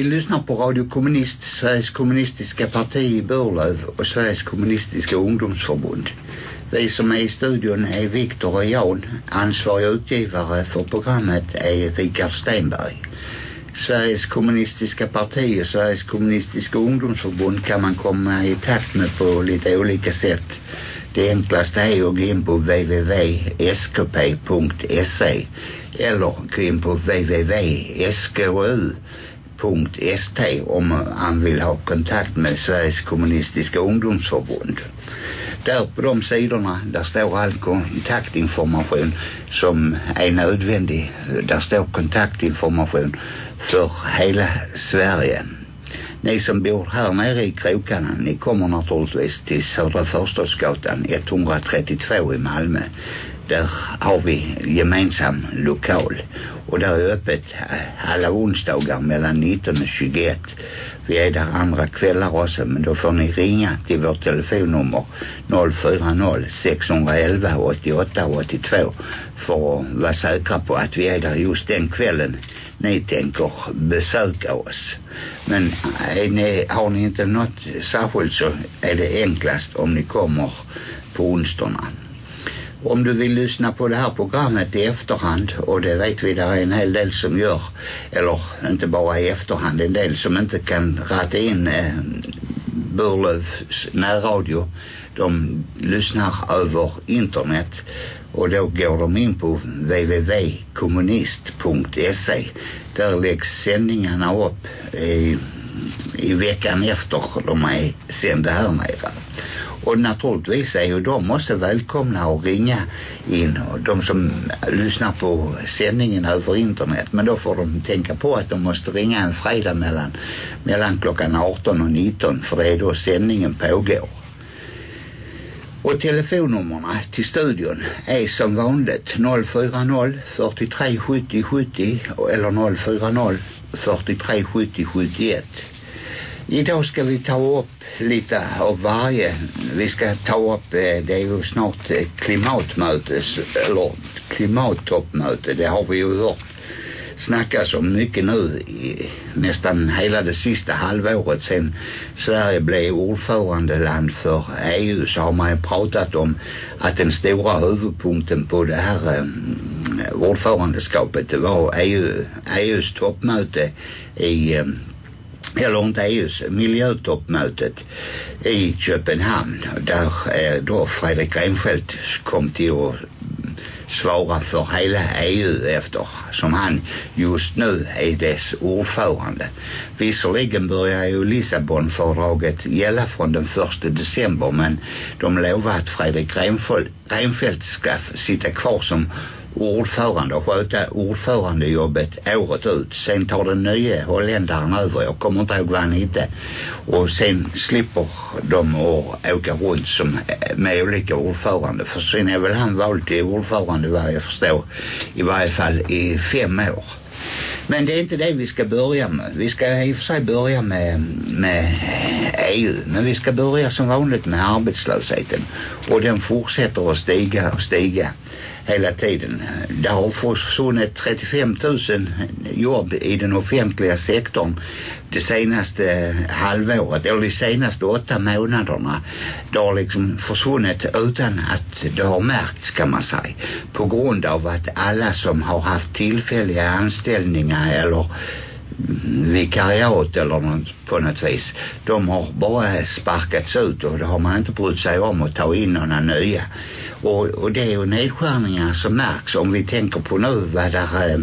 Ni lyssnar på Radio Kommunist, Sveriges kommunistiska parti i Burlöv och Sveriges kommunistiska ungdomsförbund. Vi som är i studion är Viktor och Jan. Ansvarig utgivare för programmet är Richard Stenberg. Sveriges kommunistiska parti och Sveriges kommunistiska ungdomsförbund kan man komma i takt med på lite olika sätt. Det enklaste är att gå in på www.skp.se eller gå in på www.sku.st om han vill ha kontakt med Sveriges kommunistiska ungdomsförbund. Där på de sidorna, där står all kontaktinformation som är nödvändig. Där står kontaktinformation för hela Sverige. Ni som bor här nere i krokarna, ni kommer naturligtvis till Södra Förstadsgatan 132 i Malmö. Där har vi gemensam lokal. Och där är öppet eh, alla onsdagar mellan 19 och 21. Vi är där andra kvällar också men då får ni ringa till vårt telefonnummer 040 611 88 82 för att vara säkra på att vi är där just den kvällen ni tänker besöka oss. Men är ni, har ni inte något särskilt så är det enklast om ni kommer på onsdagarna. Om du vill lyssna på det här programmet i efterhand och det vet vi där är en hel del som gör eller inte bara i efterhand en del som inte kan rätta in eh, Burlövs närradio. De lyssnar över internet och då går de in på www.kommunist.se där läggs sändningarna upp i, i veckan efter de är sända här nere och naturligtvis är ju de också välkomna att ringa in. Och de som lyssnar på sändningen över internet. Men då får de tänka på att de måste ringa en fredag mellan, mellan klockan 18 och 19 för det är då sändningen pågår. Och telefonnummerna till studion är som vanligt 040 43 70 70 eller 040 43 70 71. Idag ska vi ta upp lite av varje. Vi ska ta upp, eh, det är ju snart eh, klimatmötes eller klimattoppmöte, det har vi ju hört snackas om mycket nu i nästan hela det sista halvåret sen Sverige blev ordförandeland för EU så har man ju pratat om att den stora huvudpunkten på det här um, ordförandeskapet det var EU, EUs toppmöte i um, eller inte EUs miljötoppmötet i Köpenhamn där eh, då Fredrik Reinfeldt kom till att svara för hela EU efter som han just nu är dess ordförande. Visserligen börjar ju Lissabonfördraget gälla från den första december men de lovar att Fredrik Reinfeldt, Reinfeldt ska sitta kvar som ordförande och sköta ordförandejobbet året ut. Sen tar den nya holländaren över. Jag kommer inte ihåg vad han hette. Och sen slipper de att åka runt som eh, med olika ordförande. För sen är väl han vald till ordförande vad jag förstår. I varje fall i fem år. Men det är inte det vi ska börja med. Vi ska i och för sig börja med, med EU. Men vi ska börja som vanligt med arbetslösheten. Och den fortsätter att stiga och stiga hela tiden. Det har försvunnit 35 000 jobb i den offentliga sektorn det senaste halvåret eller de senaste åtta månaderna. Det har liksom försvunnit utan att det har märkts kan man säga. På grund av att alla som har haft tillfälliga anställningar eller vikariat eller något på något vis. De har bara sparkats ut och det har man inte brytt sig om att ta in några nya. Och, och det är ju nedskärningar som märks om vi tänker på nu vad där eh,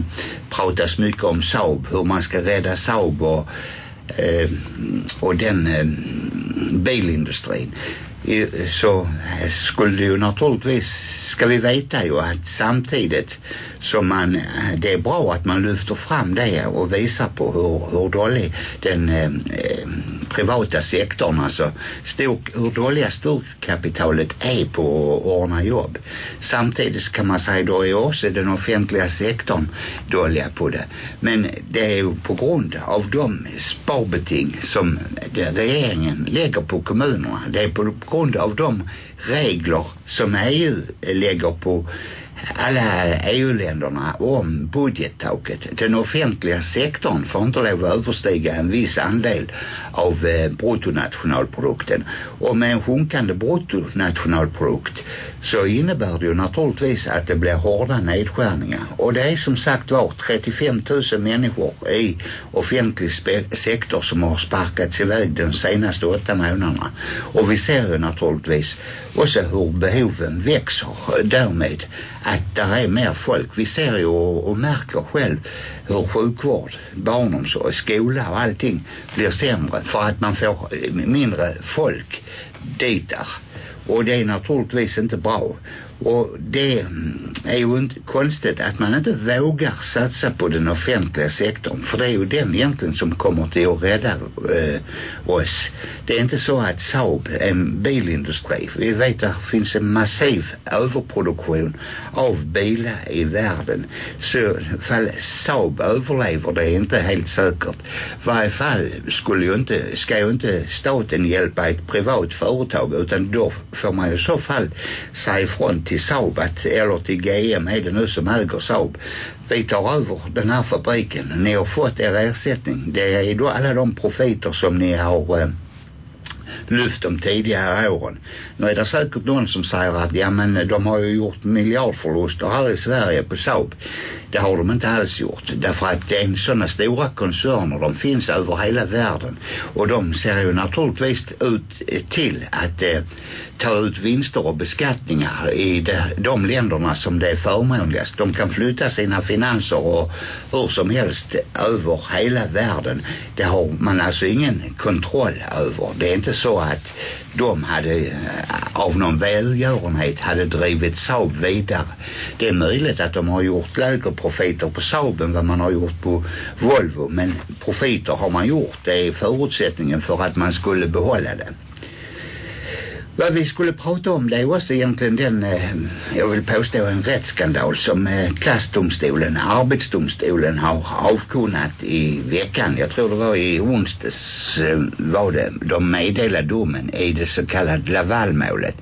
pratas mycket om Saab, hur man ska rädda Saab och eh, och den eh, bilindustrin. Så skulle ju naturligtvis ska vi veta ju att samtidigt som man eh, det är bra att man lyfter fram det och visar på hur, hur dålig den eh, eh, privata sektorn alltså stor, hur dåliga storkapitalet är på att ordna jobb. Samtidigt kan man säga då är också den offentliga sektorn dåliga på det. Men det är ju på grund av de sparbeting som regeringen lägger på kommunerna. Det är på grund av de regler som EU lägger på alla EU-länderna om budgettaket. Den offentliga sektorn får inte lov att överstiga en viss andel av eh, bruttonationalprodukten. Och med en sjunkande bruttonationalprodukt så innebär det ju naturligtvis att det blir hårda nedskärningar. Och det är som sagt var 35 000 människor i offentlig sektor som har sparkats iväg de senaste åtta månaderna. Och vi ser ju naturligtvis också hur behoven växer därmed att där är mer folk. Vi ser ju och, och märker själv hur sjukvård, barnomsorg, skola och allting blir sämre för att man får mindre folk dit där. Och det är naturligtvis inte bra. Och det är ju inte konstigt att man inte vågar satsa på den offentliga sektorn. För det är ju den egentligen som kommer till att rädda eh, oss. Det är inte så att Saab är en bilindustri. Vi vet att det finns en massiv överproduktion av bilar i världen. Så fall Saab överlever det är inte helt säkert. I varje fall skulle ju inte, ska ju inte staten hjälpa ett privat företag utan då får man ju i så fall säga ifrån till Saab att, eller till GM är det nu som äger Saab. Vi tar över den här fabriken. Ni har fått er ersättning. Det är då alla de profiter som ni har eh, lyft de tidigare åren. Nu är det säkert någon som säger att ja men de har ju gjort miljardförluster här i Sverige på Saab. Det har de inte alls gjort. Därför att det är sådana stora koncerner. De finns över hela världen. Och de ser ju naturligtvis ut till att eh, ta ut vinster och beskattningar i de, de länderna som det är förmånligast. De kan flytta sina finanser och hur som helst över hela världen. Det har man alltså ingen kontroll över. Det är inte så att de hade eh, av någon välgörenhet hade drivit Saab vidare. Det är möjligt att de har gjort lägre profiter på Saab än vad man har gjort på Volvo. Men profiter har man gjort. Det är förutsättningen för att man skulle behålla det. Vad vi skulle prata om det är också egentligen den, eh, jag vill påstå en rättsskandal som eh, klassdomstolen, arbetsdomstolen har avkunnat i veckan. Jag tror det var i onsdags eh, var det, de meddelade domen i det så kallade Lavalmålet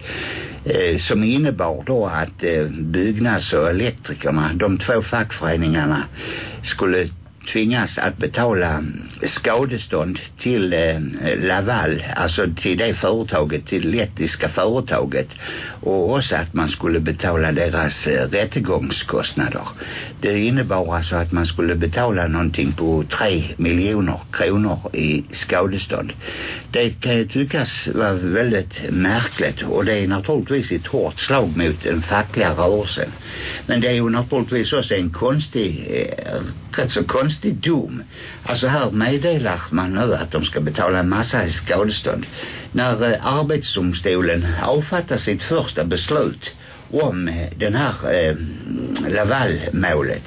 som innebar då att byggnads- och elektrikerna, de två fackföreningarna skulle tvingas att betala mm, skadestånd till eh, Laval, alltså till det företaget, till lettiska företaget och också att man skulle betala deras eh, rättegångskostnader. Det innebar alltså att man skulle betala någonting på tre miljoner kronor i skadestånd. Det kan ju tyckas vara väldigt märkligt och det är naturligtvis ett hårt slag mot den fackliga rörelsen. Men det är ju naturligtvis också en konstig, eh, rätt så konstig dom. Alltså här meddelar man nu att de ska betala en massa i skadestånd. När eh, arbetsdomstolen avfattar sitt första beslut om eh, den här eh, Lavalmålet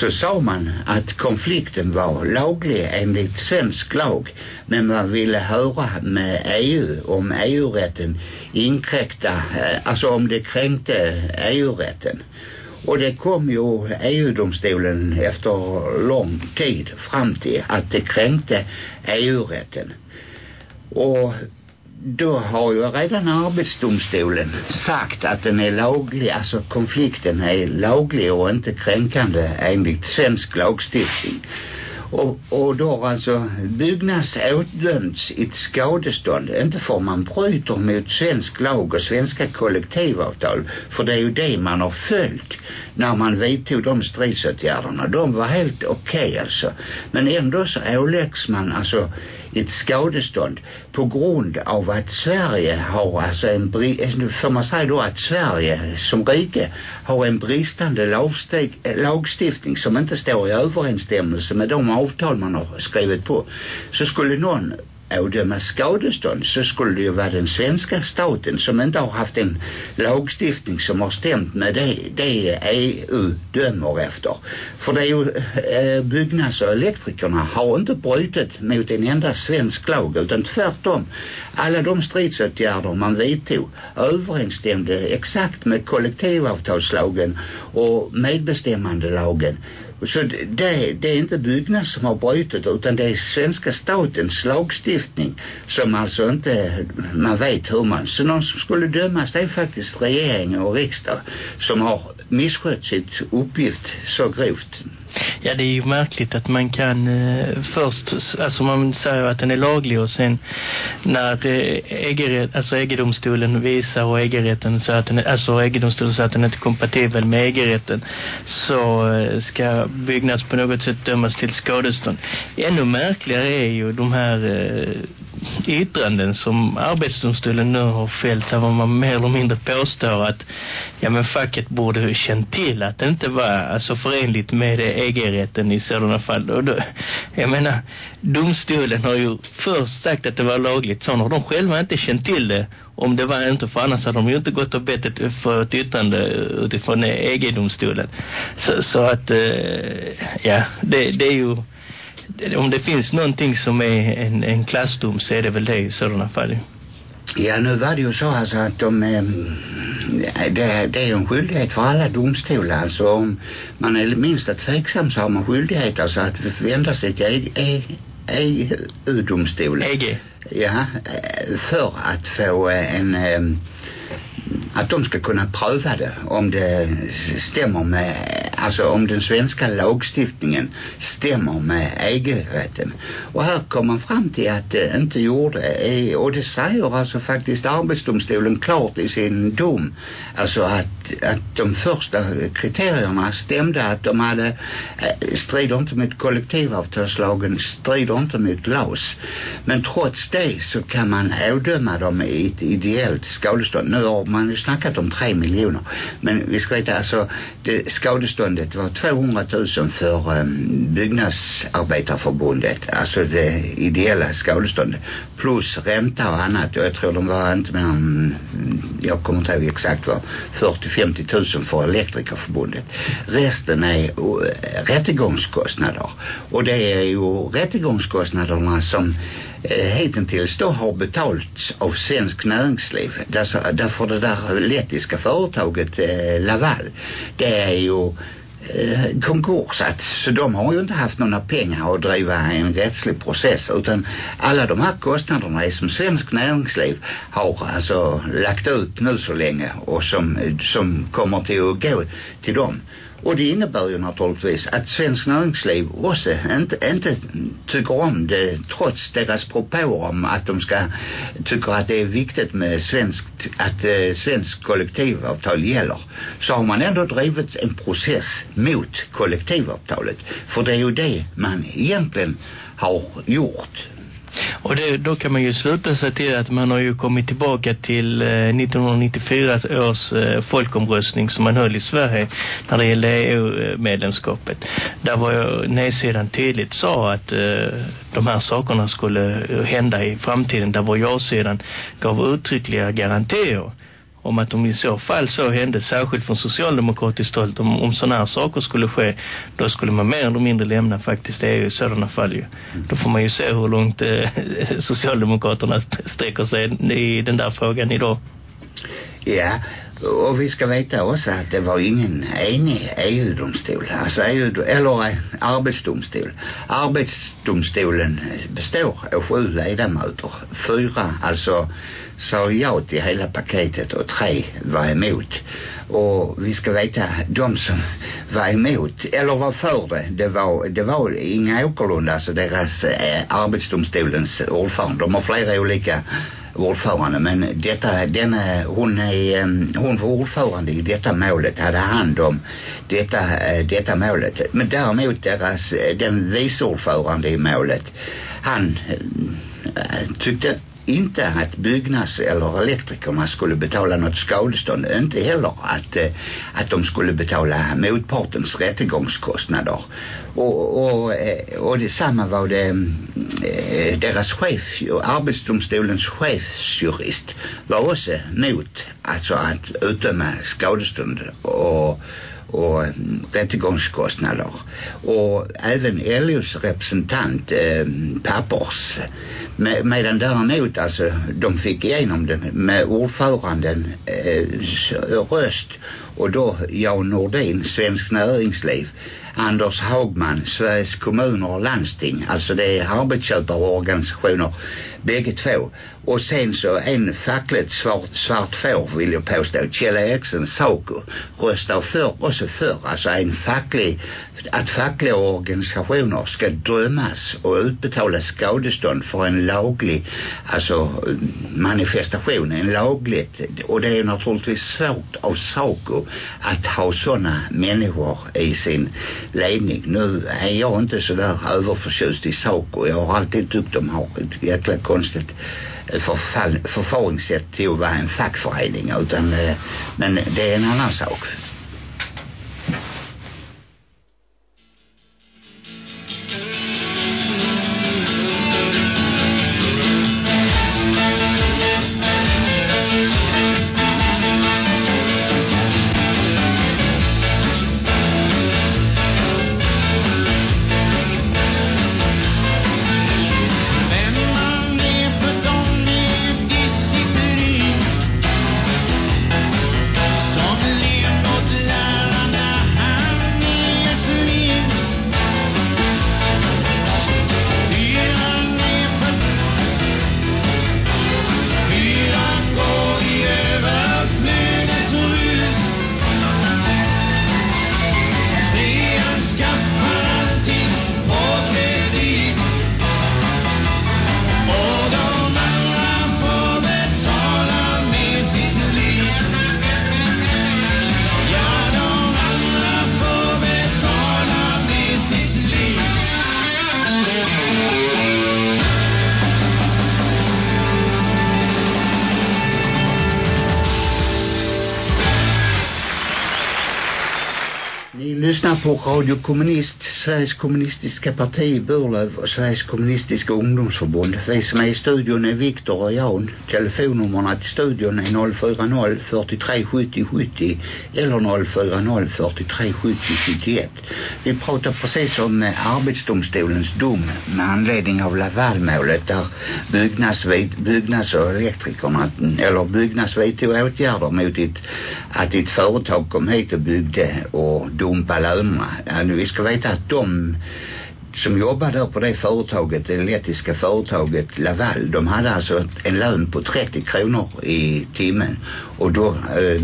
så sa man att konflikten var laglig enligt svensk lag men man ville höra med EU om EU-rätten inkräkta, eh, alltså om det kränkte EU-rätten. Och det kom ju EU-domstolen efter lång tid fram till att det kränkte EU-rätten. Och då har ju redan arbetsdomstolen sagt att den är laglig, alltså konflikten är laglig och inte kränkande enligt svensk lagstiftning. Och, och då har alltså Byggnads åtdömts ett skadestånd. Inte för man bryter mot svensk lag och svenska kollektivavtal. För det är ju det man har följt när man vidtog de stridsåtgärderna. De var helt okej okay alltså. Men ändå så åläggs man alltså ett skadestånd på grund av att Sverige har alltså en får man säga då att Sverige som rike har en bristande lagsteg, lagstiftning som inte står i överensstämmelse med de avtal man har skrivit på. Så skulle någon ådöma skadestånd så skulle det ju vara den svenska staten som inte har haft en lagstiftning som har stämt med det, det EU dömer efter. För det är ju eh, byggnads- och elektrikerna har inte brutit mot en enda svensk lag utan tvärtom alla de stridsåtgärder man vidtog överensstämde exakt med kollektivavtalslagen och medbestämmandelagen så det, det är inte byggnad som har brutit utan det är svenska statens lagstiftning som alltså inte man vet hur man så någon som skulle dömas det är faktiskt regeringen och riksdag som har misskött sitt uppgift så grovt. Ja, det är ju märkligt att man kan eh, först, alltså man säger att den är laglig och sen när eh, EG, alltså EG-domstolen visar och EG-rätten så att den, alltså EG-domstolen så att den inte är kompatibel med EG-rätten så eh, ska byggnads på något sätt dömas till skadestånd. Ännu märkligare är ju de här eh, yttranden som arbetsdomstolen nu har fällt där man mer eller mindre påstår att ja men facket borde ha känt till att det inte var alltså förenligt med det EG-rätten i sådana fall. Och då, jag menar, domstolen har ju först sagt att det var lagligt. Så har de själva inte känt till det om det var inte för annars hade de ju inte gått och bett för ett yttrande utifrån EG-domstolen. Så, så att, eh, ja, det, det är ju om det finns någonting som är en, en klassdom så är det väl det i sådana fall. Ja, nu var det ju så alltså att de, eh, det, det är en skyldighet för alla domstolar. Alltså om man är minst tveksam så har man skyldighet alltså att vända sig till EU-domstolen. EG? Ja, för att få en att de ska kunna pröva det om det stämmer med alltså om den svenska lagstiftningen stämmer med EG-rätten och här kom man fram till att det inte gjorde eh, och det säger alltså faktiskt arbetsdomstolen klart i sin dom alltså att, att de första kriterierna stämde att de hade eh, strider inte mot kollektivavtalslagen strider inte mot LAS men trots det så kan man ådöma dem i ett ideellt skadestånd nu har man ju snackat om tre miljoner. Men vi ska veta alltså det skadeståndet var 200 000 för um, byggnadsarbetarförbundet. Alltså det ideella skadeståndet. Plus ränta och annat. Och jag tror de var inte mer än, mm, jag kommer inte ihåg exakt vad, 40-50 000 för elektrikerförbundet. Resten är uh, rättegångskostnader. Och det är ju rättegångskostnaderna som eh, hittills då har betalts av svensk näringsliv. Därför, därför det där lettiska företaget eh, Laval, det är ju eh, konkursat. Så de har ju inte haft några pengar att driva en rättslig process utan alla de här kostnaderna är som svensk näringsliv har alltså lagt ut nu så länge och som, som kommer till att gå till dem. Och det innebär ju naturligtvis att svensk näringsliv också inte, inte tycker om det trots deras propåer om att de ska tycker att det är viktigt med svenskt att eh, svensk kollektivavtal gäller. Så har man ändå drivit en process mot kollektivavtalet. För det är ju det man egentligen har gjort och det, då kan man ju sluta sig till att man har ju kommit tillbaka till eh, 1994 års eh, folkomröstning som man höll i Sverige när det gällde EU-medlemskapet. Där var ju nedsidan tydligt sa att eh, de här sakerna skulle hända i framtiden. Där var jag-sidan gav uttryckliga garantier om att om i så fall så hände särskilt från socialdemokratiskt håll om, om sådana här saker skulle ske då skulle man mer eller mindre lämna faktiskt EU i sådana fall ju. Mm. Då får man ju se hur långt eh, Socialdemokraterna sträcker sig i den där frågan idag. Ja, och vi ska veta också att det var ingen enig EU-domstol. Alltså EU, eller eh, arbetsdomstol. Arbetsdomstolen består av sju ledamöter. Fyra, alltså sa ja till hela paketet och tre var emot. Och vi ska veta, de som var emot, eller var för det, det var, det var Inga Åkerlund, alltså deras eh, arbetsdomstolens ordförande. De har flera olika ordförande men detta, denne hon är, ehm, hon var ordförande i detta målet, hade hand om detta, eh, detta målet. Men däremot deras, eh, den vice ordförande i målet, han eh, tyckte inte att byggnads- eller elektrikerna skulle betala något skadestånd. Inte heller att, eh, att de skulle betala motpartens rättegångskostnader. Och, och, eh, och detsamma var det eh, deras chef, arbetsdomstolens chefsjurist var också mot alltså att utdöma skadestånd och och rättegångskostnader och även LOs representant eh, Pappers Med, medan däremot alltså de fick igenom det med ordföranden eh, röst och då Jan Nordin, Svensk Näringsliv Anders Hagman, Sveriges kommuner och landsting. Alltså det är arbetsköparorganisationer bägge två. Och sen så en fackligt svart, svart får vill jag påstå. Kjell Eriksson Saco röstar för, också för. Alltså en facklig, att fackliga organisationer ska drömmas och utbetala skadestånd för en laglig, alltså manifestation. En lagligt. Och det är naturligtvis svårt av Saco att ha sådana människor i sin ledning. Nu är jag inte så där överförtjust i Saco. Jag har alltid tyckt de har ett jäkla konstigt eh, förfall, förfaringssätt till att vara en fackförening utan eh, men det är en annan sak. På Radio Kommunist, Sveriges kommunistiska parti Burlöv och Sveriges kommunistiska ungdomsförbund. Vi som är i studion är Viktor och Jan. Telefonnummerna till studion är 040 43 70 70 eller 040 43 70 71. Vi pratar precis om eh, arbetsdomstolens dom med anledning av Lavalmålet där byggnads, byggnads och elektrikerna eller byggnads tog åtgärder mot ett, att ett företag kom hit och byggde och dumpade andra. Ja, vi ska veta att de som jobbade där på det företaget, det lettiska företaget Laval, de hade alltså en lön på 30 kronor i timmen. Och då eh,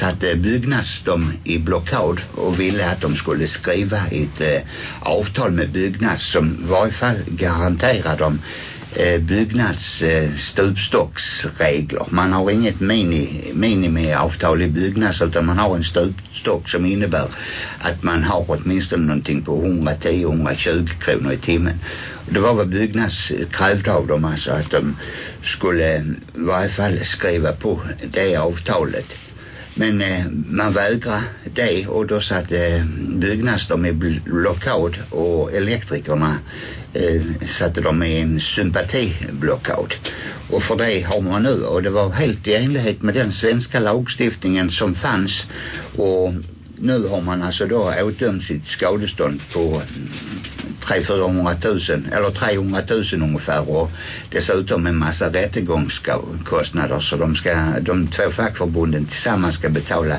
satte Byggnads dem i blockad och ville att de skulle skriva ett eh, avtal med Byggnads som i varje fall garanterade dem eh, byggnads eh, stupstocksregler. Man har inget mini, minimiavtal i byggnads utan man har en stupstock som innebär att man har åtminstone någonting på 110-120 kronor i timmen. Det var vad byggnads eh, krävde av dem alltså att de skulle eh, i varje fall skriva på det avtalet. Men eh, man vägrade det och då satte eh, byggnads de i blockad och elektrikerna eh, satte dem i en sympatiblockad. Och för det har man nu och det var helt i enlighet med den svenska lagstiftningen som fanns och nu har man alltså då åtdömt sitt skadestånd på mm, 300 000 eller 300 000 ungefär och dessutom en massa rättegångskostnader så de ska de två fackförbunden tillsammans ska betala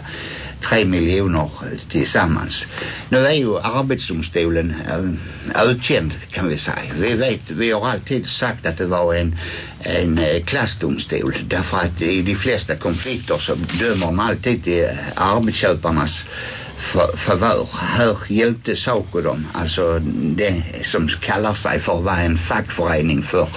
3 miljoner tillsammans. Nu är ju arbetsdomstolen äh, øh, utkänd kan vi säga. Vi vet, vi har alltid sagt att det var en, en øh, klassdomstol därför att i de flesta konflikter så dömer man alltid till øh, arbetsköparnas för, favör. Här hjälpte Saco dem, alltså det som kallar sig för att vara en fackförening för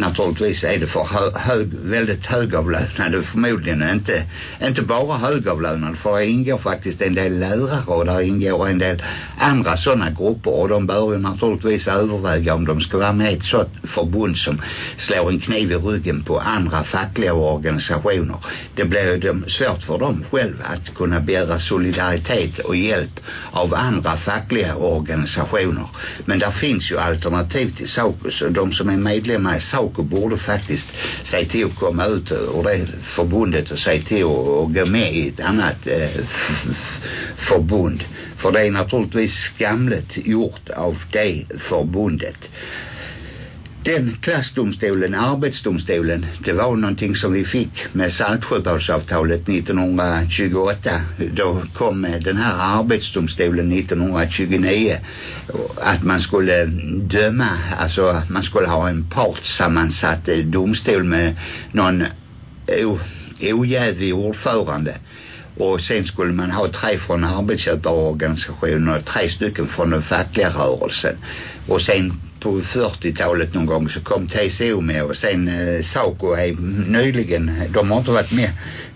naturligtvis är det för hö, hög, väldigt högavlönade förmodligen inte, inte bara högavlönade för det ingår faktiskt en del lärare och där ingår en del andra sådana grupper och de bör ju naturligtvis överväga om de ska vara med i ett sådant förbund som slår en kniv i ryggen på andra fackliga organisationer. Det blir ju svårt för dem själva att kunna begära solidaritet och hjälp av andra fackliga organisationer. Men där finns ju alternativ till SACO så de som är medlemmar i SACO och borde faktiskt säga till att komma ut ur det förbundet och säga till att gå med i ett annat eh, förbund. För det är naturligtvis skamligt gjort av det förbundet den klassdomstolen, arbetsdomstolen, det var någonting som vi fick med Saltsjöbadsavtalet 1928. Då kom den här arbetsdomstolen 1929 att man skulle döma, alltså man skulle ha en partssammansatt domstol med någon ojävig ordförande och sen skulle man ha tre från arbetsköparorganisationen och tre stycken från den fackliga rörelsen och sen på 40-talet någon gång så kom TCO med och sen eh, SACO är nyligen, de har inte varit med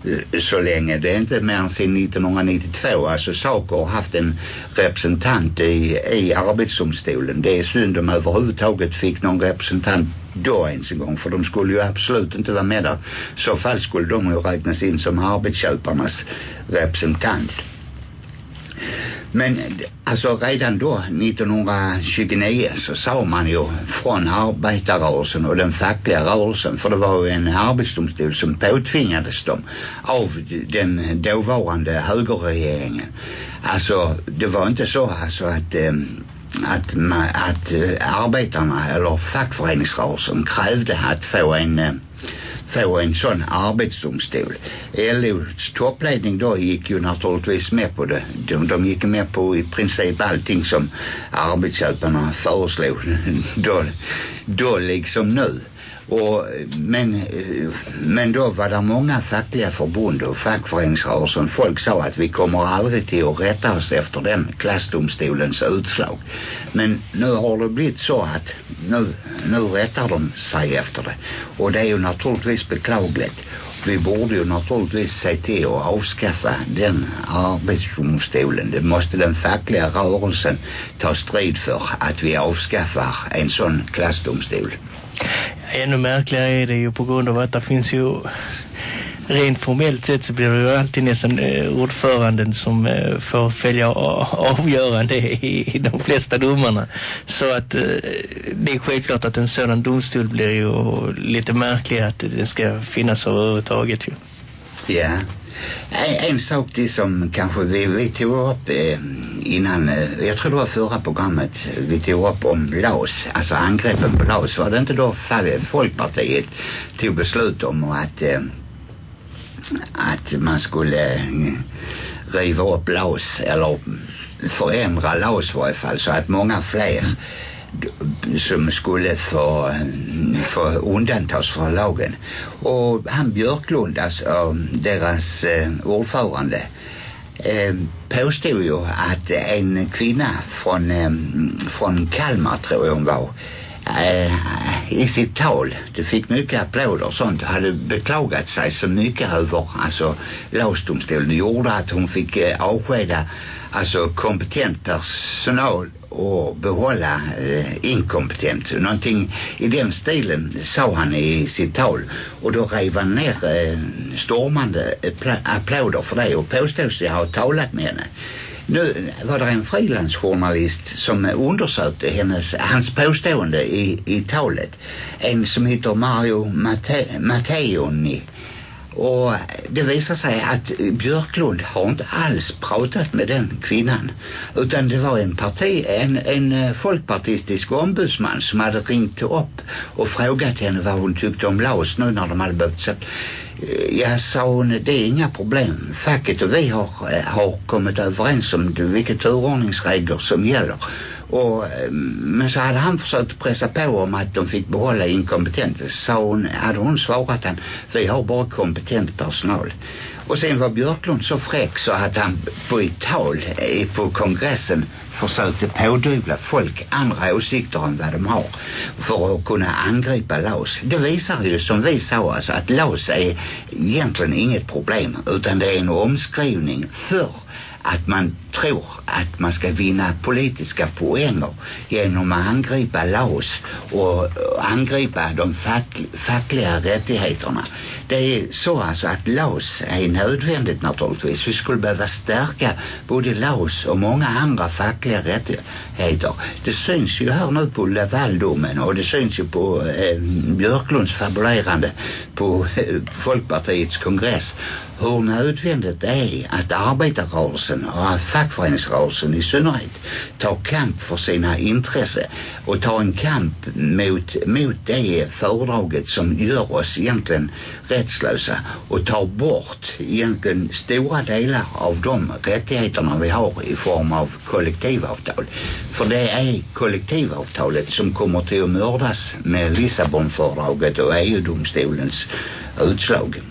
eh, så länge, det är inte mer än sedan 1992 alltså SACO har haft en representant i, i arbetsdomstolen. Det är synd de överhuvudtaget fick någon representant då ens en gång för de skulle ju absolut inte vara med där. Så fall skulle de ju räknas in som arbetsköparnas representant men alltså redan då 1929 så sa man ju från arbetarrörelsen och den fackliga rörelsen för det var ju en arbetsdomstol som påtvingades dem av den dåvarande högerregeringen. Alltså det var inte så alltså att ehm, eh, att, man, att arbetarna eller fackföreningsrörelsen krävde att få en eh, få en sån arbetsdomstol. LOs toppledning då gick ju naturligtvis med på det. De, de gick med på i princip allting som arbetsköparna föreslog då, då liksom nu. Och, men, men då var det många fackliga förbund och fackföreningsrörelsen. Folk sa att vi kommer aldrig till att rätta oss efter den klassdomstolens utslag. Men nu har det blivit så att nu, nu rättar de sig efter det. Och det är ju naturligtvis beklagligt. Vi borde ju naturligtvis se till att avskaffa den arbetsdomstolen. Det måste den fackliga rörelsen ta strid för att vi avskaffar en sån klassdomstol. Ännu märkligare är det ju på grund av att det finns ju rent formellt sett så blir det ju alltid nästan eh, ordföranden som eh, får följa avgörande i, i de flesta domarna. Så att eh, det är självklart att en sådan domstol blir ju lite märklig att det ska finnas överhuvudtaget ju. Ja. Yeah en sak till som kanske vi, vi tog upp eh, innan, eh, jag tror det var förra programmet, vi tog upp om LAS, alltså angreppen på LAS. Var det inte då fallet Folkpartiet tog beslut om att, eh, att man skulle eh, riva upp LAS eller förändra LAS i varje fall så att många fler som skulle få, få undantas från lagen. Och han Björklund, alltså deras eh, ordförande, eh, påstod ju att en kvinna från, eh, från Kalmar tror jag hon var eh, i sitt tal du fick mycket applåder och sånt hade beklagat sig så mycket över alltså lagdomstolen gjorde att hon fick eh, avskeda alltså kompetent personal och behålla eh, inkompetent. Någonting i den stilen sa han i sitt tal. Och då rev han ner eh, stormande applåder för det och påstod sig ha talat med henne. Nu var det en frilansjournalist som undersökte hennes, hans påstående i, i talet. En som heter Mario Mate, Matteoni och det visar sig att Björklund har inte alls pratat med den kvinnan. Utan det var en parti, en, en eh, folkpartistisk ombudsman som hade ringt upp och frågat henne vad hon tyckte om Laos nu när de hade behövt så Jag Ja, sa hon, det är inga problem. Facket och vi har, eh, har kommit överens om vilka turordningsregler som gäller. Och, eh, men så hade han försökt pressa på om att de fick behålla inkompetent. Sa hon, hade hon svarat han, vi har bara kompetent personal. Och sen var Björklund så fräck så att han på ett tal eh, på kongressen försökte pådyvla folk andra åsikter än vad de har för att kunna angripa LAS. Det visar ju som vi sa alltså att LAS är egentligen inget problem utan det är en omskrivning för att man tror att man ska vinna politiska poänger genom att angripa Laos och angripa de fack, fackliga rättigheterna. Det är så alltså att Laos är nödvändigt naturligtvis. Vi skulle behöva stärka både Laos och många andra fackliga rättigheter. Det syns ju här nu på Lavaldomen och det syns ju på eh, Björklunds fabulerande på eh, Folkpartiets kongress hur nödvändigt det är att arbetarrörelsen och fackföreningsrörelsen i synnerhet tar kamp för sina intressen och tar en kamp mot, mot det föredraget som gör oss egentligen rättslösa och tar bort egentligen stora delar av de rättigheterna vi har i form av kollektivavtal. För det är kollektivavtalet som kommer till att mördas med Lissabonfördraget och EU-domstolens utslag.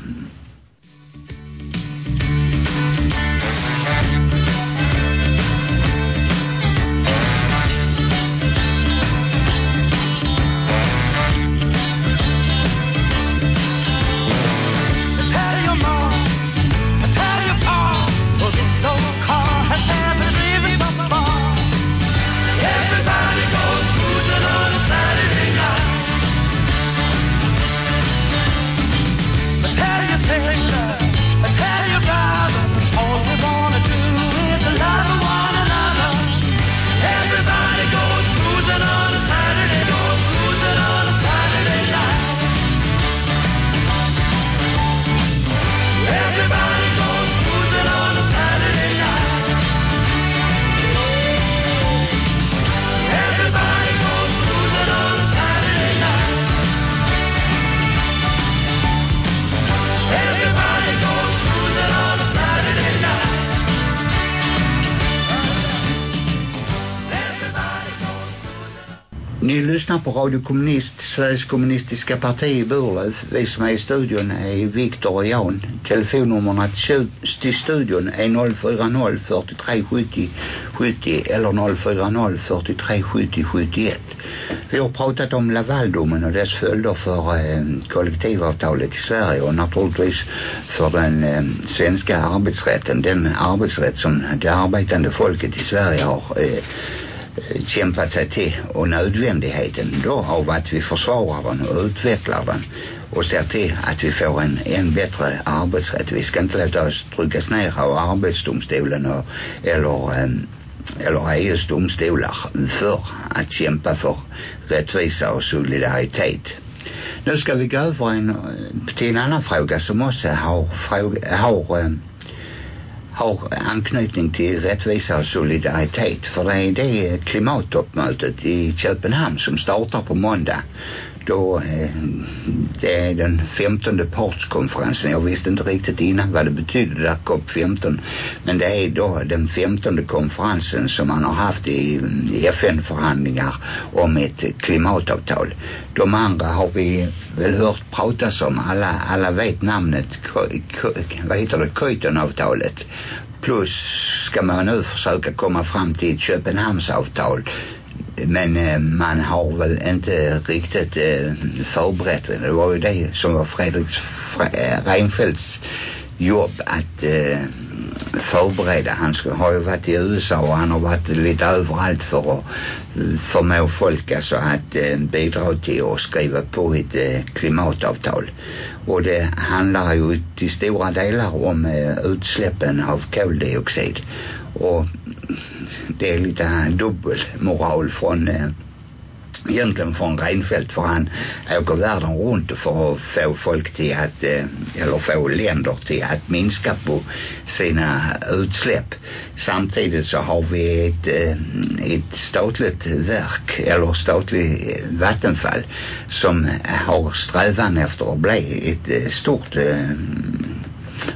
På Radio Kommunist, Sveriges kommunistiska parti i Burlöf. Vi som är i studion är Viktor och Jan. Telefonnumren till, till studion är 040 43 70 70 eller 040 43 70 71. Vi har pratat om Lavaldomen och dess följder för eh, kollektivavtalet i Sverige och naturligtvis för den eh, svenska arbetsrätten. Den arbetsrätt som det arbetande folket i Sverige har eh, kämpat sig till och nödvändigheten då av att vi försvarar den och utvecklar den och ser till att vi får en än bättre arbetsrätt. Vi ska inte låta oss tryckas ner av arbetsdomstolen och, eller, eh, eller EUs domstolar för att kämpa för rättvisa och solidaritet. Nu ska vi gå över en, till en annan fråga som också har, fråga, har eh, har anknytning till rättvisa och solidaritet. För det är det klimattoppmötet i Köpenhamn som startar på måndag då eh, det är den femtonde partskonferensen. Jag visste inte riktigt innan vad det betydde där COP 15 men det är då den femtonde konferensen som man har haft i, i FN-förhandlingar om ett klimatavtal. De andra har vi väl hört pratas om. Alla, alla vet namnet vad heter det? Kötenavtalet plus ska man nu försöka komma fram till ett Köpenhamnsavtal men eh, man har väl inte riktigt eh, förberett det. Det var ju det som var Fredrik eh, Reinfeldts jobb att eh, förbereda. Han ska, har ju varit i USA och han har varit lite överallt för att eh, förmå folk alltså att eh, bidra till att skriva på ett eh, klimatavtal. Och det handlar ju till stora delar om eh, utsläppen av koldioxid. Och det är lite dubbelmoral från eh, øh, egentligen från Reinfeldt för han åker världen runt för att få folk till att eh, øh, eller få länder till att minska på sina utsläpp samtidigt så har vi ett, eh, øh, ett statligt verk eller statlig vattenfall som har strävan efter att bli ett stort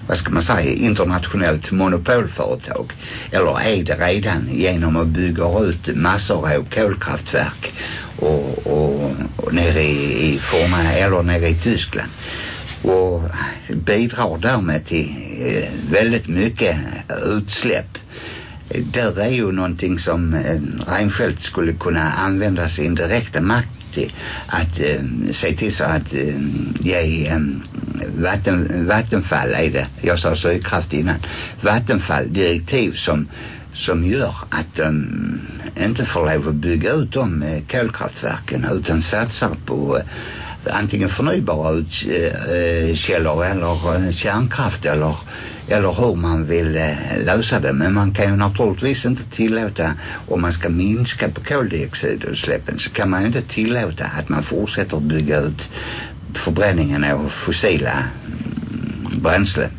vad ska man säga, internationellt monopolföretag. Eller är det redan genom att bygga ut massor av kolkraftverk och, och, och nere i, i forna, eller nere i Tyskland och bidrar därmed till eh, väldigt mycket utsläpp där är ju någonting som eh, Reinfeldt skulle kunna använda sin direkta makt till att eh, se till så att eh, ge eh, vatten, vattenfall är det? Jag sa Sydkraft innan. Vattenfall direktiv som som gör att de eh, inte får lov att bygga ut de eh, kolkraftverken utan satsar på eh, antingen förnybara ut, eh, eh källor eller eh, kärnkraft eller eller hur man vill eh, lösa det men man kan ju naturligtvis inte tillåta om man ska minska på koldioxidutsläppen så kan man ju inte tillåta att man fortsätter att bygga ut förbränningen av fossila bränslen. bränsle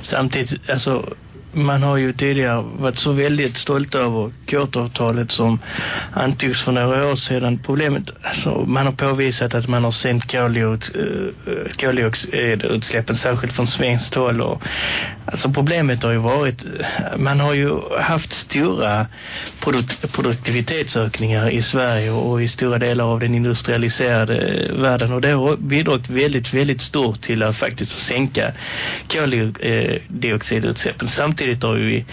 samtidigt, alltså man har ju tidigare varit så väldigt stolt över Kyotoavtalet som antogs för några år sedan. Problemet, alltså man har påvisat att man har sänkt eh, koldioxidutsläppen särskilt från svenskt håll. Och, alltså problemet har ju varit, man har ju haft stora produktivitetsökningar i Sverige och i stora delar av den industrialiserade världen och det har bidragit väldigt, väldigt stort till att faktiskt sänka koldioxidutsläppen. Samtidigt samtidigt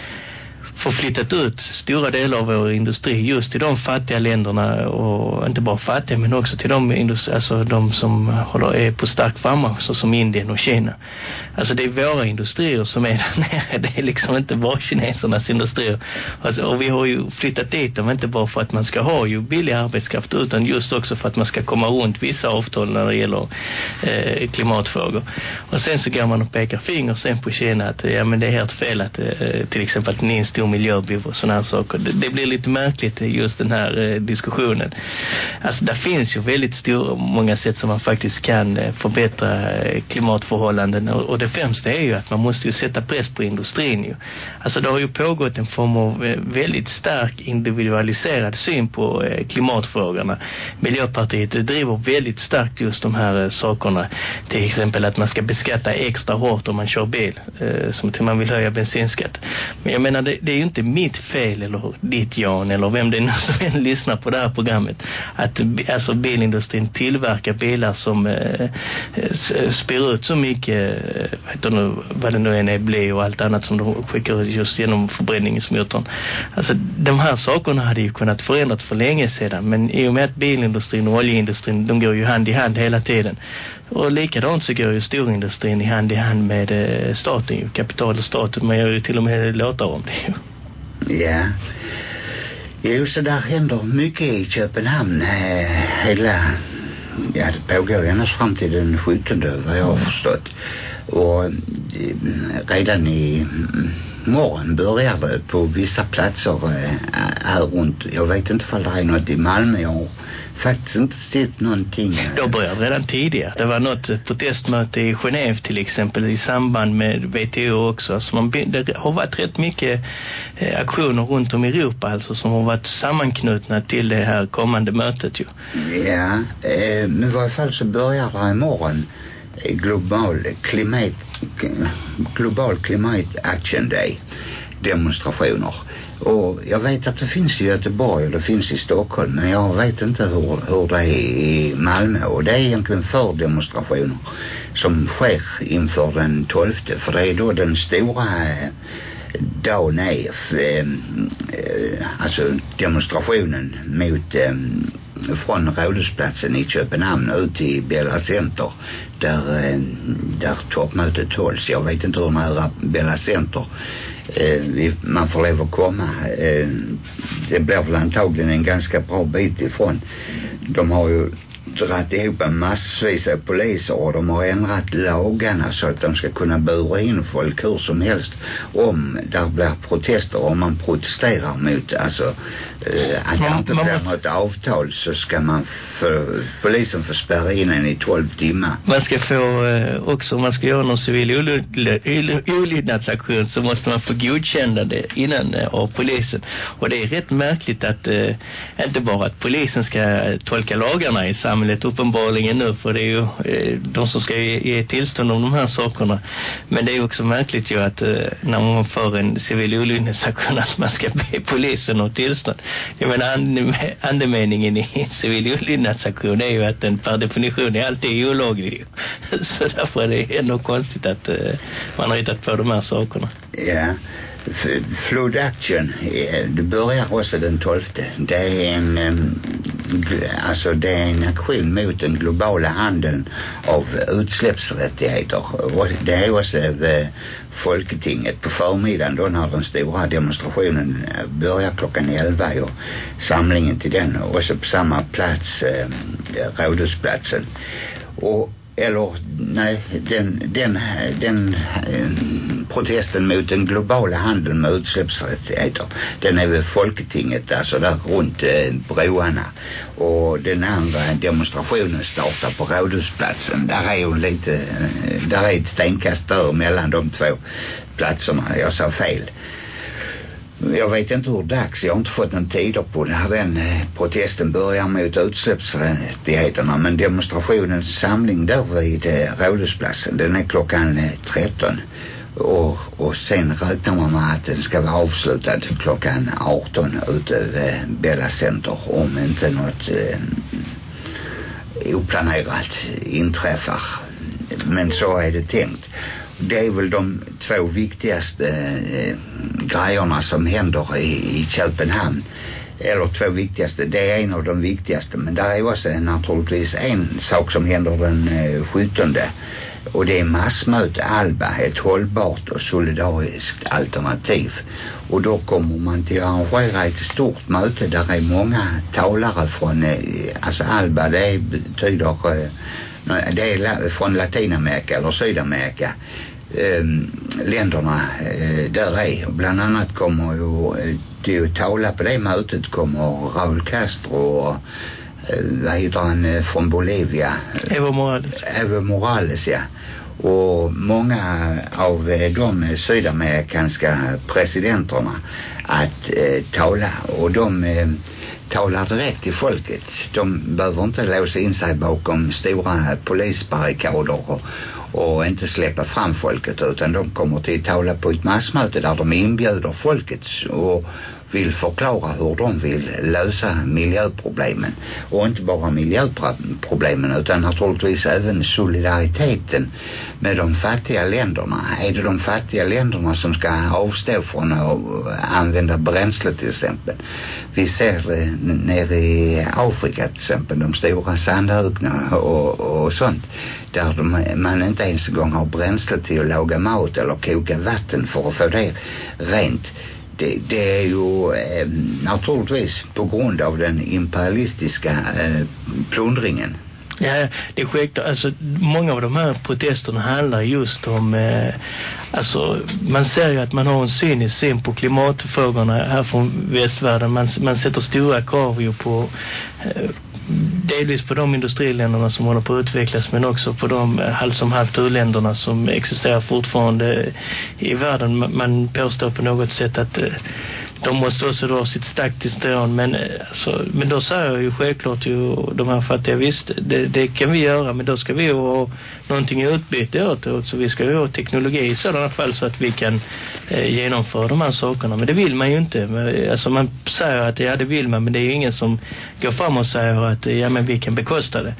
förflyttat ut stora delar av vår industri just till de fattiga länderna och inte bara fattiga men också till de, industri, alltså de som håller, är på stark frammarsch så som Indien och Kina. Alltså det är våra industrier som är där nere. Det är liksom inte bara kinesernas industrier. Alltså, och vi har ju flyttat dit dem inte bara för att man ska ha ju billig arbetskraft utan just också för att man ska komma runt vissa avtal när det gäller eh, klimatfrågor. Och sen så går man och pekar finger sen på Kina att ja men det är helt fel att eh, till exempel att ni är en stor miljöbov och sådana här saker. Det, det blir lite märkligt eh, just den här eh, diskussionen. Alltså där finns ju väldigt stora, många sätt som man faktiskt kan eh, förbättra eh, klimatförhållanden och, och det främsta är ju att man måste ju sätta press på industrin ju. Alltså det har ju pågått en form av eh, väldigt stark individualiserad syn på eh, klimatfrågorna. Miljöpartiet driver väldigt starkt just de här eh, sakerna. Till exempel att man ska beskatta extra hårt om man kör bil. Eh, som till man vill höja bensinskatt. Men jag menar det, det är ju inte mitt fel eller ditt Jan eller vem det är nu som än lyssnar på det här programmet att alltså bilindustrin tillverkar bilar som eh, spyr ut så mycket eh, vet du nu, vad det nu än är bly och allt annat som de skickar ut just genom förbränningsmotorn. Alltså de här sakerna hade ju kunnat förändras för länge sedan men i och med att bilindustrin och oljeindustrin de går ju hand i hand hela tiden. Och likadant så går ju storindustrin i hand i hand med eh, staten ju, kapital och staten. Man gör ju till och med låtar om det ju. Ja. Jo, så där händer mycket i Köpenhamn. Eh, hela, ja det pågår ju annars fram till den 17 vad jag har förstått. Och eh, redan i morgon börjar det på vissa platser eh, här runt. Jag vet inte om det är något i Malmö. Jag faktiskt inte sett någonting. Då började redan tidigare. Det var något protestmöte i Genève till exempel i samband med WTO också. Alltså man, det har varit rätt mycket eh, aktioner runt om i Europa alltså som har varit sammanknutna till det här kommande mötet ju. Ja, eh, men i varje fall så börjar det imorgon global klimat global climate action day demonstrationer och jag vet att det finns i Göteborg och det finns i Stockholm men jag vet inte hur, hur det är i Malmö och det är egentligen för demonstrationer som sker inför den 12 för det är då den stora eh, dagen är eh, eh, alltså demonstrationen mot eh, från Rådhusplatsen i Köpenhamn ut till Bella Center där, eh, där toppmötet hålls. Jag vet inte hur nära Bella Center eh, vi, man får lov att komma. Eh, det blir väl antagligen en ganska bra bit ifrån. De har ju dratt ihop massvis av poliser och de har ändrat lagarna så att de ska kunna bura in folk hur som helst om där blir protester om man protesterar mot alltså eh, att det inte blir måste... något avtal så ska man för, polisen få spärra in en i 12 timmar. Man ska få eh, också om man ska göra någon civil olydnadsaktion så måste man få godkänna det innan eh, av polisen. Och det är rätt märkligt att eh, inte bara att polisen ska tolka lagarna i samhället samhället uppenbarligen nu för det är ju eh, de som ska ge, ge tillstånd om de här sakerna. Men det är också märkligt ju att eh, när man för en civil olydnadsaktion att man ska be polisen om tillstånd. Jag menar ande, andemeningen i en civil olydnadsaktion är ju att den per definition är alltid olaglig. Så därför är det ändå konstigt att eh, man har hittat på de här sakerna. Ja. Flood Action. Eh, det börjar också den 12 det är en alltså det är en aktion mot den globala handeln av utsläppsrättigheter. Och det är också eh, Folketinget på förmiddagen då när den stora demonstrationen eh, börjar klockan 11 och samlingen till den och också på samma plats eh, Rådhusplatsen. Och eller nej, den, den, den eh, protesten mot den globala handeln med utsläppsrättigheter, den är väl Folketinget, alltså där runt eh, broarna. Och den andra demonstrationen startar på Rådhusplatsen. Där är ju lite, eh, där är ett stenkast mellan de två platserna. Jag sa fel. Jag vet inte hur dags, jag har inte fått någon tider på när den eh, protesten börjar mot utsläppsrättigheterna men demonstrationens samling där vid eh, Rådhusplatsen den är klockan eh, 13 och, och sen räknar man med att den ska vara avslutad klockan 18 ute vid Bella Center om inte något eh, oplanerat inträffar. Men så är det tänkt det är väl de två viktigaste eh, grejerna som händer i, i Köpenhamn. Eller två viktigaste, det är en av de viktigaste. Men där är också naturligtvis en sak som händer den eh, 17 och det är massmöte. Alba, ett hållbart och solidariskt alternativ. Och då kommer man till att arrangera ett stort möte där är många talare från eh, alltså Alba det betyder eh, det är från Latinamerika eller Sydamerika. Eh, länderna eh, där är. Bland annat kommer ju det att tala på det mötet kommer Raúl Castro och eh, vad heter han eh, från Bolivia. Evo Morales. Evo Morales ja. Och många av de sydamerikanska presidenterna att eh, tala och de eh, talar direkt till folket. De behöver inte låsa in sig bakom stora polisbarrikader och, och inte släppa fram folket utan de kommer till att tala på ett massmöte där de inbjuder folket och vill förklara hur de vill lösa miljöproblemen och inte bara miljöproblemen utan naturligtvis även solidariteten med de fattiga länderna är det de fattiga länderna som ska avstå från att använda bränsle till exempel vi ser eh, nere i Afrika till exempel de stora sandöknarna och, och sånt där de, man inte ens en gång har bränsle till att laga mat eller koka vatten för att få det rent det, det är ju eh, naturligtvis på grund av den imperialistiska eh, plundringen. Ja, det är självklart. Alltså, många av de här protesterna handlar just om eh, alltså, man ser ju att man har en cynisk syn på klimatfrågorna här från västvärlden. Man, man sätter stora krav ju på eh, delvis på de industriländerna som håller på att utvecklas men också på de eh, halv som halvt urländerna som existerar fortfarande i världen. Man påstår på något sätt att eh, de måste också dra sitt stack till strån men, eh, alltså, men då säger jag ju självklart ju de här fattiga visst det, det kan vi göra men då ska vi ju ha någonting i utbyte åt så vi ska ju ha teknologi i sådana fall så att vi kan eh, genomföra de här sakerna. Men det vill man ju inte. Men, eh, alltså man säger att ja det vill man men det är ju ingen som går fram och säger att eh, ja men vi kan bekosta det.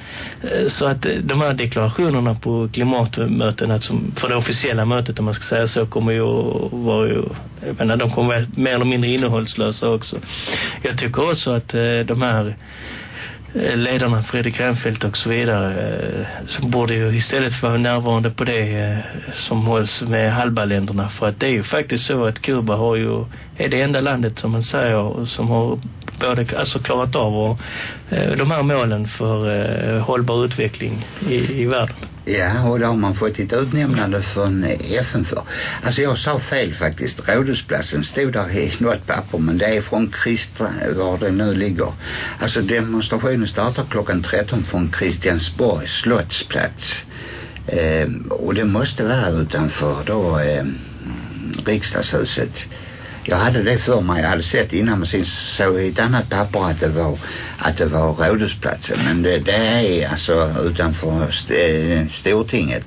Så att de här deklarationerna på klimatmöten att som, för det officiella mötet om man ska säga så kommer ju vara ju, jag menar de kommer mer eller mindre innehållslösa också. Jag tycker också att eh, de här eh, ledarna Fredrik Reinfeldt och så vidare eh, som borde ju istället vara närvarande på det eh, som hålls med halva länderna för att det är ju faktiskt så att Kuba har ju är det enda landet som man säger som har både alltså klarat av och, eh, de här målen för eh, hållbar utveckling i, i världen. Ja, och det har man fått ett utnämnande från eh, FN för. Alltså jag sa fel faktiskt. Rådhusplatsen stod där i något papper, men det är från Kristra, var det nu ligger. Alltså demonstrationen startar klockan 13 från Kristiansborg slottsplats. Eh, och det måste vara utanför då eh, riksdagshuset. Jag hade det för mig. Jag hade sett innan men sen såg i ett annat papper att det var att det var rådhusplatsen. Men det, det är alltså utanför st eh, Stortinget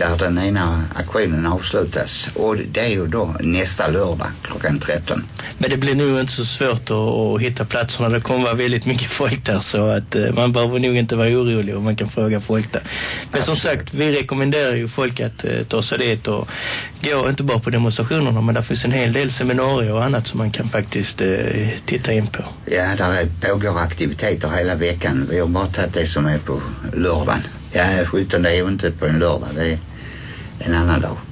där den ena aktionen avslutas. Och det är ju då nästa lördag klockan 13. Men det blir nog inte så svårt att, att hitta platserna. Det kommer vara väldigt mycket folk där så att uh, man behöver nog inte vara orolig om man kan fråga folk där. Men som sagt, vi rekommenderar ju folk att uh, ta sig dit och gå inte bara på demonstrationerna men det finns en hel del seminarier och annat som man kan faktiskt uh, titta in på. Ja, där pågår aktiviteter hela veckan. Vi har bara tagit det som är på lördagen. Ja, 17 är ju inte på en lördag. Det är en annan dag.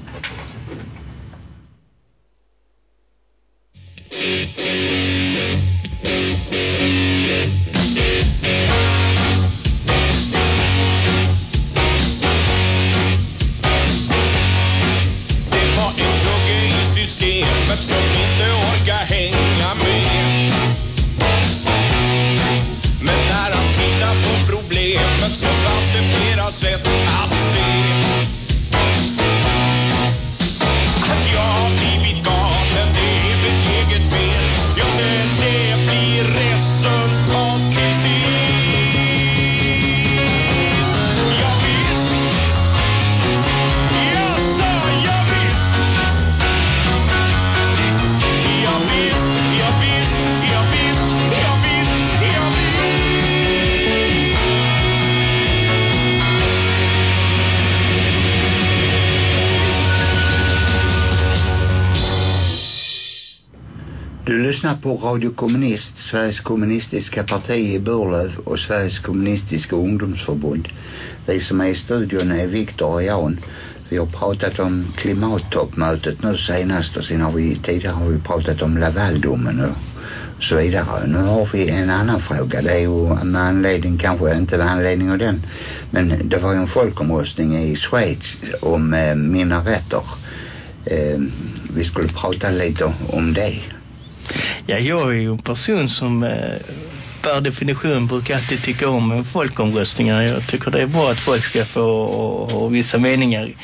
Radio Kommunist, Sveriges kommunistiska parti i Burlöv och Sveriges kommunistiska ungdomsförbund. Vi som är i studion är Viktor och Jan. Vi har pratat om klimattoppmötet nu senast och sen har vi tidigare har vi pratat om Lavaldomen och så vidare. Nu har vi en annan fråga. Det är ju med anledning, kanske inte med anledning av den, men det var ju en folkomröstning i Schweiz om eh, minaretter. Eh, vi skulle prata lite om det. Ja, jag är ju en person som eh, per definition brukar alltid tycka om folkomröstningar. Jag tycker det är bra att folk ska få och, och vissa meningar,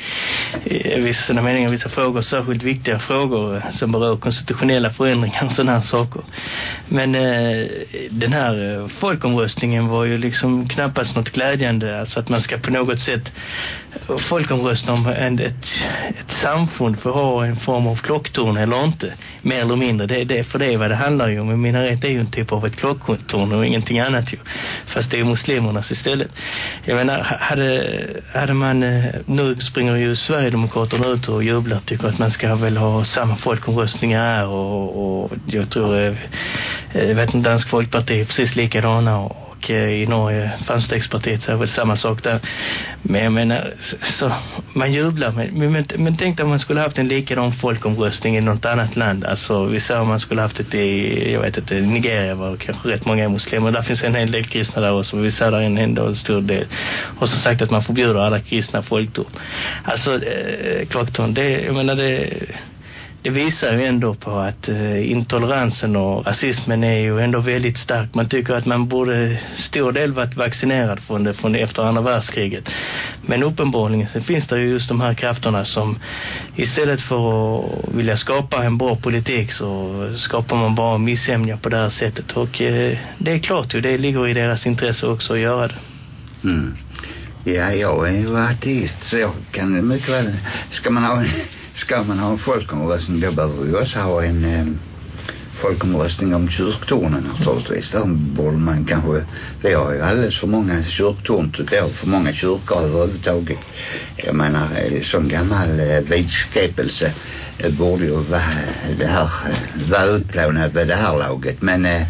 eh, vissa meningar, vissa frågor, särskilt viktiga frågor eh, som berör konstitutionella förändringar och sådana här saker. Men eh, den här eh, folkomröstningen var ju liksom knappast något glädjande. Alltså att man ska på något sätt folkomrösta om en, ett, ett samfund för att ha en form av klocktorn eller inte. Mer eller mindre. Det, det, för det är vad det handlar ju om. En minaret är ju en typ av ett klocktorn och ingenting annat ju. Fast det är muslimernas istället. Jag menar, hade, hade man, eh, nu springer ju Sverigedemokraterna ut och jublar tycker att man ska väl ha samma folkomröstningar här och, och jag tror, eh, eh, jag vet inte, Dansk Folkparti är precis likadana och och i Norge Framstegspartiet så är väl samma sak där. Men jag menar, så, man jublar. Men, men, men tänk om man skulle haft en likadan folkomröstning i något annat land. Alltså vi sa om man skulle haft det i, jag vet inte, Nigeria var kanske rätt många muslimer. Där finns en hel del kristna där också. Vi sa där en, en stor del. Och så sagt att man förbjuder alla kristna folkdom. Alltså, eh, klockton, det, jag menar det det visar ju ändå på att eh, intoleransen och rasismen är ju ändå väldigt stark. Man tycker att man borde stor del varit vaccinerad från det från efter andra världskriget. Men uppenbarligen så finns det ju just de här krafterna som istället för att vilja skapa en bra politik så skapar man bara missämja på det här sättet. Och eh, det är klart ju, det ligger i deras intresse också att göra det. Mm. Ja, jag är ju ateist så jag kan mycket väl, ska man ha ska man ha en folkomröstning då behöver vi också ha en eh, folkomröstning om kyrktornen naturligtvis. Där borde man kanske, vi har ju alldeles för många kyrktorn tycker jag, för många kyrkor överhuvudtaget. Jag menar, eh, som gammal eh, vidskepelse eh, borde ju vara det här, eh, vara utplånad vid det här laget. Men eh,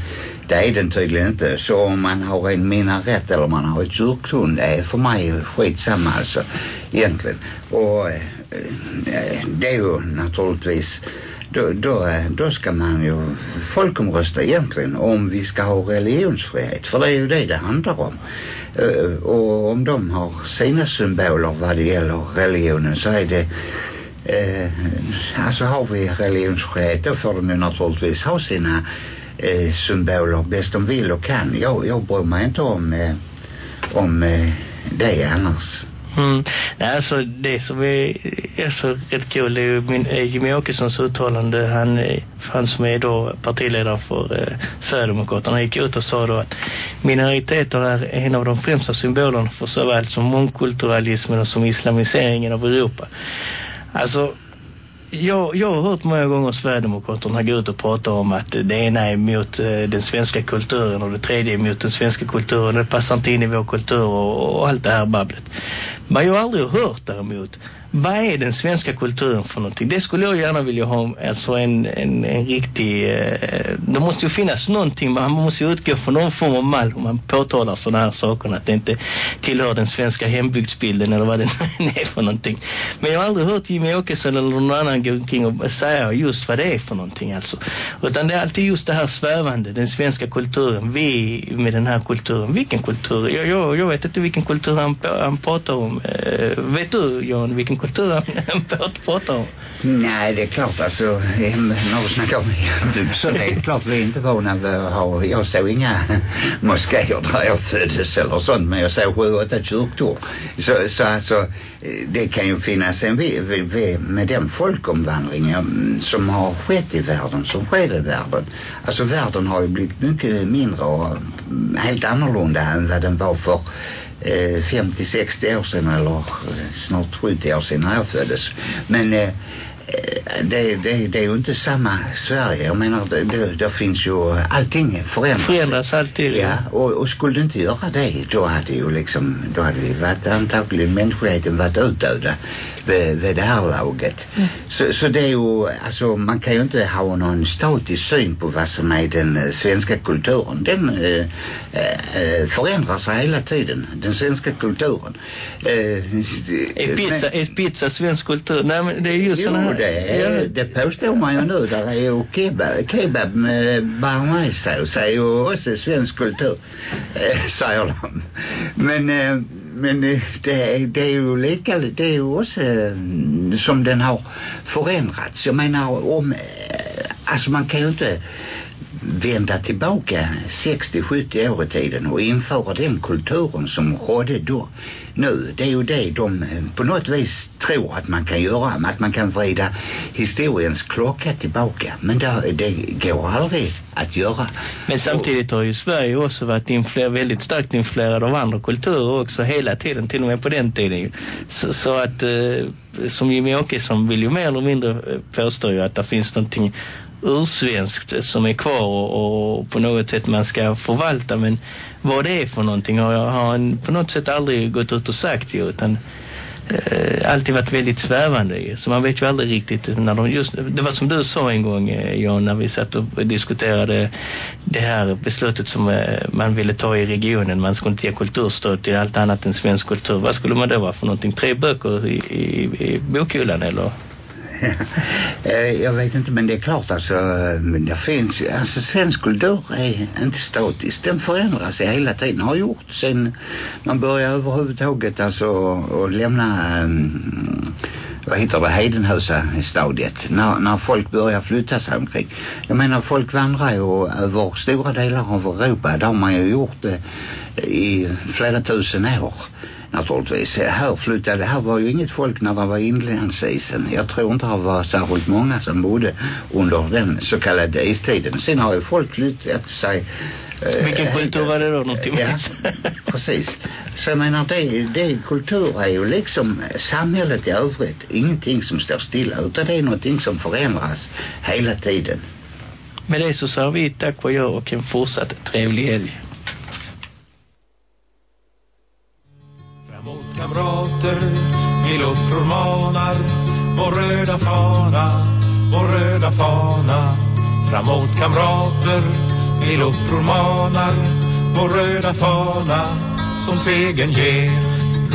det är den tydligen inte. Så om man har en minaret eller man har ett kyrktorn, det är för mig skitsamma alltså egentligen. Och eh, eh, det är ju naturligtvis då, då, då ska man ju folkomrösta egentligen om vi ska ha religionsfrihet. För det är ju det det handlar om. Eh, och om de har sina symboler vad det gäller religionen så är det eh, alltså har vi religionsfrihet då får de ju naturligtvis ha sina eh, symboler bäst de vill och kan. Jag, jag bryr mig inte om, eh, om eh, det annars. Mm. Nej, alltså det som är, är så rätt kul är ju min, är Jimmy Åkessons uttalande. Han, eh, han som är då partiledare för eh, Sverigedemokraterna gick ut och sa då att minoriteter är en av de främsta symbolerna för såväl som mångkulturalismen och som islamiseringen av Europa. Alltså jag, jag har hört många gånger Sverigedemokraterna gå ut och prata om att det ena är emot eh, den svenska kulturen och det tredje är emot den svenska kulturen. Det passar inte in i vår kultur och, och allt det här babblet. Vad jag har aldrig hört däremot vad är den svenska kulturen för någonting? Det skulle jag gärna vilja ha alltså en, en, en riktig eh, det måste ju finnas någonting man måste ju utgå från någon form av mall om man påtalar sådana här saker att det inte tillhör den svenska hembygdsbilden eller vad det är för någonting. Men jag har aldrig hört Jimmy Åkesson eller någon annan gå omkring och säga just vad det är för någonting alltså. Utan det är alltid just det här svävande, den svenska kulturen, vi med den här kulturen. Vilken kultur? Jag, jag, jag vet inte vilken kultur han, han pratar om. Eh, vet du Jan vilken kultur han pratar om? Nej, det är klart alltså, när du snackar om så det är klart vi är inte vana vid att ha, jag såg inga moskéer där jag föddes eller sånt, men jag såg sju, åtta kyrktor. Så, så alltså, det kan ju finnas en, vi, vi, med den folkomvandringen som har skett i världen, som sker i världen. Alltså världen har ju blivit mycket mindre och helt annorlunda än vad den var för 50-60 år sedan eller snart 70 år sedan när jag föddes. Men eh, det, det, det är ju inte samma Sverige. Jag menar, det, det, det finns ju allting förändras. Förändras alltid. Ja, och, och skulle det inte göra det, då hade ju liksom, då hade vi varit antagligen mänskligheten varit utdöda vid, vid det här laget. Mm. Så, så det är ju, alltså man kan ju inte ha någon statisk syn på vad som är den uh, svenska kulturen. Den uh, uh, förändrar sig hela tiden, den svenska kulturen. Uh, är, pizza, men, är pizza svensk kultur? Nej men det är ju sådana här... det, är, ja. det påstår man ju nu. Där är ju kebab, kebab med bearnaisesås är ju också svensk kultur, säger de. Men men øh, det, det är ju lika, det är ju också øh, som den har förändrats. Jag menar om, alltså man kan ju inte vända tillbaka 60-70 år i tiden och införa den kulturen som rådde då. Nu, det är ju det de på något vis tror att man kan göra, att man kan vrida historiens klocka tillbaka. Men det, det går aldrig att göra. Men samtidigt har ju Sverige också varit influer, väldigt starkt influerad av andra kulturer också hela tiden, till och med på den tiden. Så, så att, eh, som Jimmy Åkesson vill ju mer eller mindre påstå ju att det finns någonting ursvenskt som är kvar och, och på något sätt man ska förvalta men vad det är för någonting har, jag, har en, på något sätt aldrig gått ut och sagt ju utan eh, alltid varit väldigt svävande ju. så man vet ju aldrig riktigt när de just, det var som du sa en gång eh, Jan när vi satt och diskuterade det här beslutet som eh, man ville ta i regionen. Man skulle inte ge kulturstöd till allt annat än svensk kultur. Vad skulle man då vara för någonting? Tre böcker i, i, i bokhyllan eller? Eh, jag vet inte men det är klart alltså men det finns alltså svensk kultur är inte statisk. Den förändras hela tiden. Har gjort sen man börjar överhuvudtaget alltså och lämna um, vad heter det Hedenhusa stadiet. När, när folk börjar flytta sig omkring. Jag menar folk vandrar ju över stora delar av Europa. Det har man ju gjort det i flera tusen år naturligtvis. Här flyttade, här var ju inget folk när det var inlandsisen. Jag tror inte det var särskilt många som bodde under den så kallade istiden. Sen har ju folk flyttat sig eh, vilken kultur var det då någonting ja, precis så jag menar det, det kultur är ju liksom samhället i övrigt ingenting som står stilla utan det är någonting som förändras hela tiden med det så sa vi tack och jag och en fortsatt trevlig helg kamrater vi uppror manar vår röda fana, vår röda fana. Framåt kamrater vi uppror manar vår röda fana som segern ger.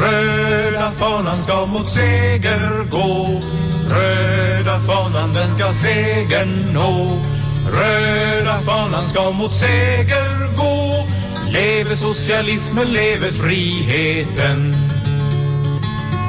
Röda fanan ska mot seger gå. Röda fanan den ska segern nå. Röda fanan ska mot seger gå. Leve socialismen, leve friheten.